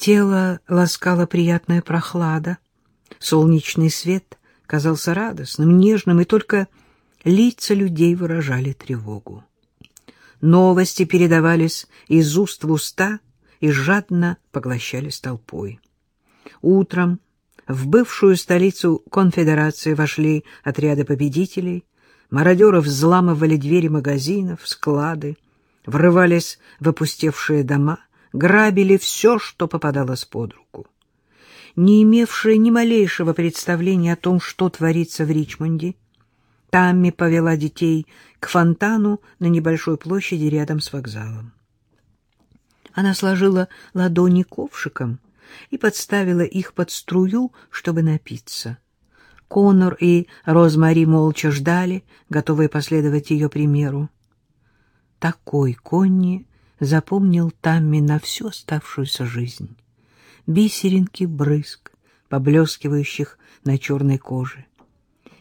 Тело ласкала приятная прохлада, солнечный свет казался радостным, нежным, и только лица людей выражали тревогу. Новости передавались из уст в уста и жадно поглощались толпой. Утром в бывшую столицу конфедерации вошли отряды победителей, мародеры взламывали двери магазинов, склады, врывались в опустевшие дома, грабили все, что попадалось под руку. Не имевшая ни малейшего представления о том, что творится в Ричмонде, Тамми повела детей к фонтану на небольшой площади рядом с вокзалом. Она сложила ладони ковшиком и подставила их под струю, чтобы напиться. Конор и Розмари молча ждали, готовые последовать ее примеру. Такой Конни запомнил Тамми на всю оставшуюся жизнь. Бисеринки брызг, поблескивающих на черной коже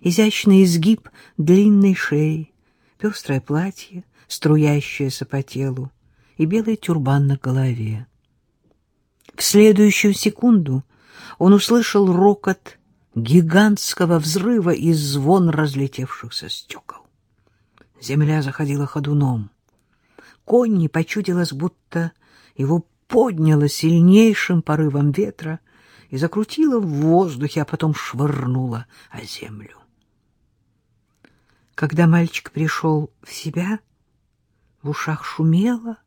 изящный изгиб длинной шеи, пестрое платье, струящееся по телу, и белый тюрбан на голове. В следующую секунду он услышал рокот гигантского взрыва и звон разлетевшихся стекол. Земля заходила ходуном. Конни почудилось, будто его подняло сильнейшим порывом ветра и закрутило в воздухе, а потом швырнуло о землю. Когда мальчик пришел в себя, в ушах шумело,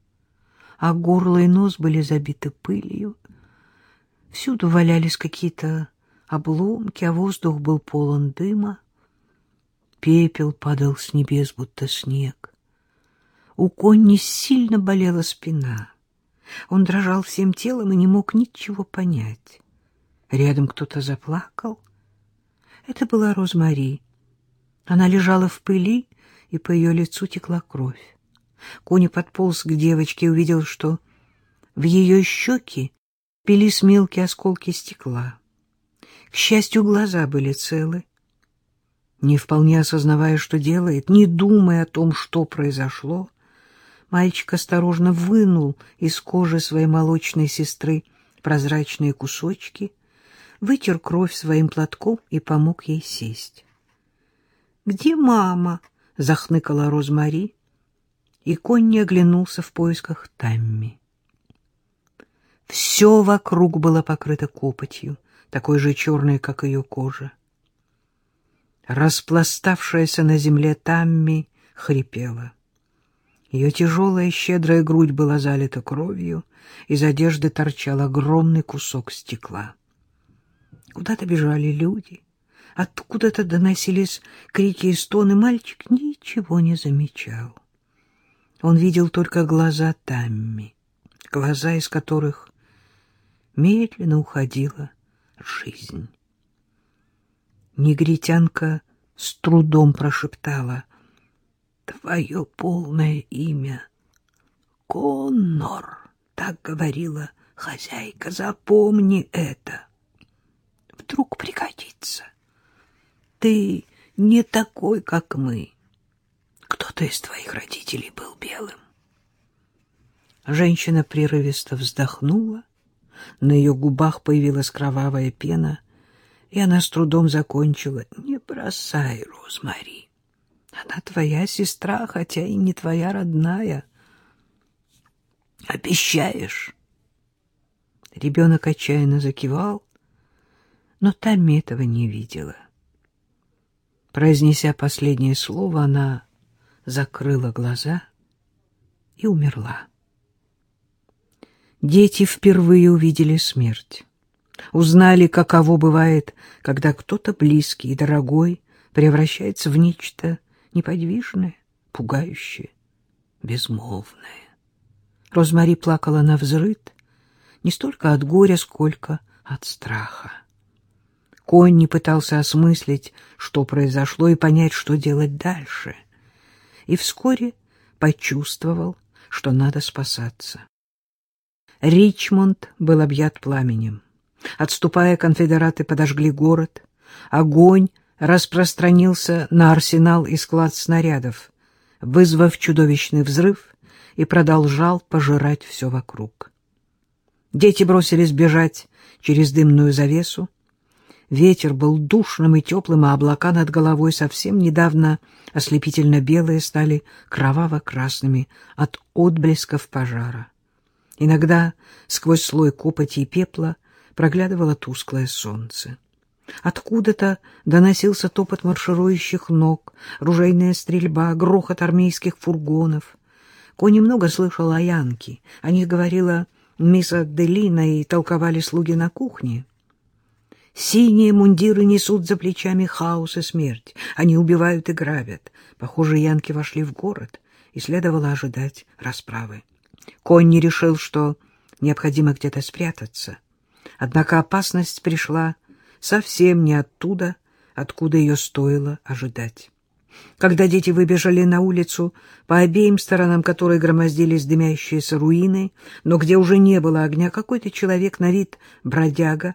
а горло и нос были забиты пылью. Всюду валялись какие-то обломки, а воздух был полон дыма. Пепел падал с небес, будто снег. У Конни сильно болела спина. Он дрожал всем телом и не мог ничего понять. Рядом кто-то заплакал. Это была Розмари. Она лежала в пыли, и по ее лицу текла кровь. Кони подполз к девочке и увидел, что в ее щеки пились мелкие осколки стекла. К счастью, глаза были целы. Не вполне осознавая, что делает, не думая о том, что произошло, мальчик осторожно вынул из кожи своей молочной сестры прозрачные кусочки, вытер кровь своим платком и помог ей сесть. Где мама? захныкала Розмари, и Конни оглянулся в поисках Тамми. Все вокруг было покрыто копотью, такой же черной, как ее кожа. Распластавшаяся на земле Тамми хрипела. Ее тяжелая щедрая грудь была залита кровью, из одежды торчал огромный кусок стекла. Куда-то бежали люди — Откуда-то доносились крики и стоны. Мальчик ничего не замечал. Он видел только глаза Тамми, глаза, из которых медленно уходила жизнь. Негритянка с трудом прошептала «Твое полное имя — Коннор», — так говорила хозяйка, — «запомни это, вдруг пригодится» ты не такой, как мы. Кто-то из твоих родителей был белым. Женщина прерывисто вздохнула, на ее губах появилась кровавая пена, и она с трудом закончила. «Не бросай, Розмари. Она твоя сестра, хотя и не твоя родная. Обещаешь?» Ребенок отчаянно закивал, но Тамми этого не видела. Произнеся последнее слово, она закрыла глаза и умерла. Дети впервые увидели смерть. Узнали, каково бывает, когда кто-то близкий и дорогой превращается в нечто неподвижное, пугающее, безмолвное. Розмари плакала на взрыд не столько от горя, сколько от страха. Конни пытался осмыслить, что произошло, и понять, что делать дальше. И вскоре почувствовал, что надо спасаться. Ричмонд был объят пламенем. Отступая, конфедераты подожгли город. Огонь распространился на арсенал и склад снарядов, вызвав чудовищный взрыв и продолжал пожирать все вокруг. Дети бросились бежать через дымную завесу. Ветер был душным и теплым, а облака над головой совсем недавно ослепительно белые стали кроваво-красными от отблесков пожара. Иногда сквозь слой копоти и пепла проглядывало тусклое солнце. Откуда-то доносился топот марширующих ног, ружейная стрельба, грохот армейских фургонов. Кони много слышал о Янке. О них говорила мисс Аделина и толковали слуги на кухне. Синие мундиры несут за плечами хаос и смерть. Они убивают и грабят. Похоже, янки вошли в город, и следовало ожидать расправы. Конни решил, что необходимо где-то спрятаться. Однако опасность пришла совсем не оттуда, откуда ее стоило ожидать. Когда дети выбежали на улицу, по обеим сторонам которой громоздились дымящиеся руины, но где уже не было огня, какой-то человек на вид бродяга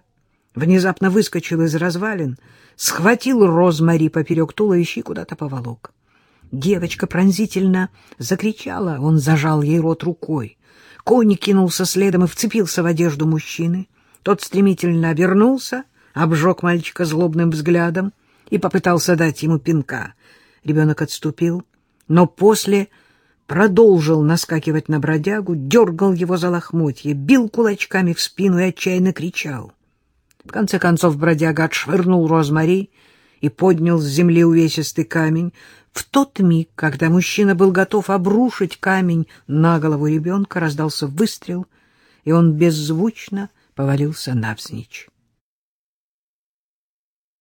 внезапно выскочил из развалин, схватил Розмари поперек туловища и куда-то поволок. Девочка пронзительно закричала, он зажал ей рот рукой. Кони кинулся следом и вцепился в одежду мужчины. Тот стремительно обернулся, обжег мальчика злобным взглядом и попытался дать ему пинка. Ребенок отступил, но после продолжил наскакивать на бродягу, дергал его за лохмотье, бил кулачками в спину и отчаянно кричал. В конце концов бродяга отшвырнул Розмари и поднял с земли увесистый камень. В тот миг, когда мужчина был готов обрушить камень на голову ребенка, раздался выстрел, и он беззвучно повалился навзничь.